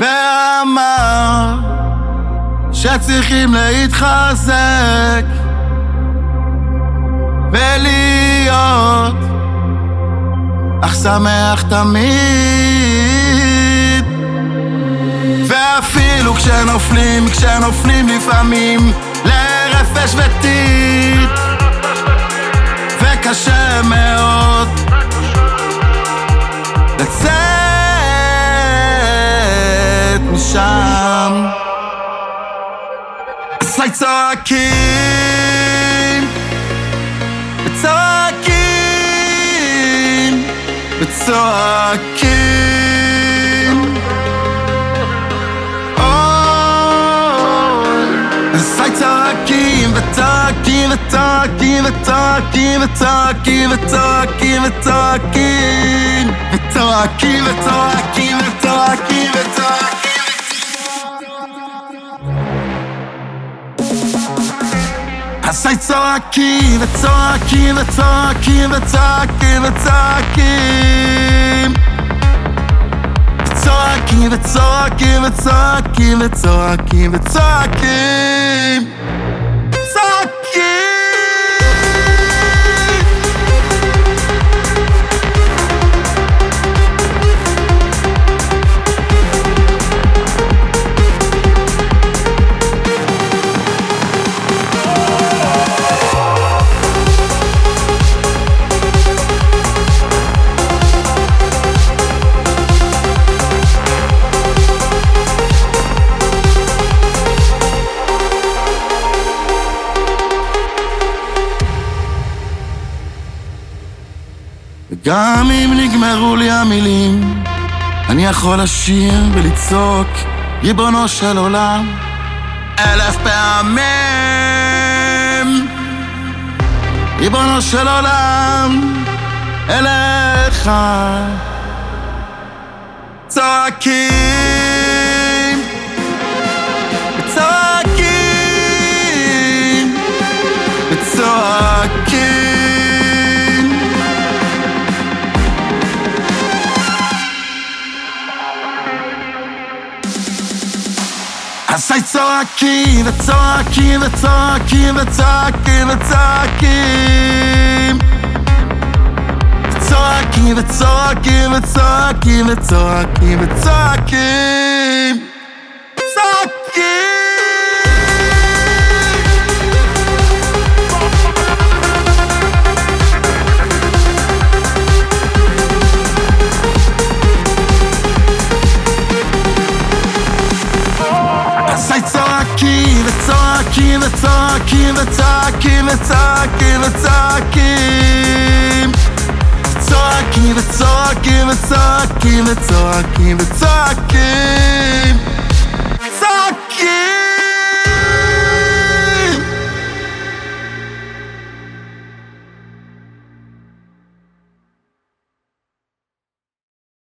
ואמר שצריכים להתחזק ולהיות אך שמח תמיד. ואפילו כשנופלים, כשנופלים לפעמים לרפש וטיט וקשה מאוד משם אזי צועקים וצועקים וצועקים אוי, אזי צועקים וצועקים וצועקים וצועקים וצועקים וצועקים וצועקים וצועקים וצועקים וצועקים וצועקים אזי צועקים וצועקים וצועקים וצועקים וצועקים צועקים וצועקים וצועקים וצועקים וצועקים וגם אם נגמרו לי המילים, אני יכול לשיר ולצעוק, ריבונו של עולם, אלף פעמים. ריבונו של עולם, אליך צועקים, צועקים, צועקים. צועקים וצועקים וצועקים וצועקים וצועקים צועקים וצועקים וצועקים וצועקים וצועקים צועקים talking, the talking, the talking, the talking, the talking, the talking. Talking, talking, talking, talking. Talking.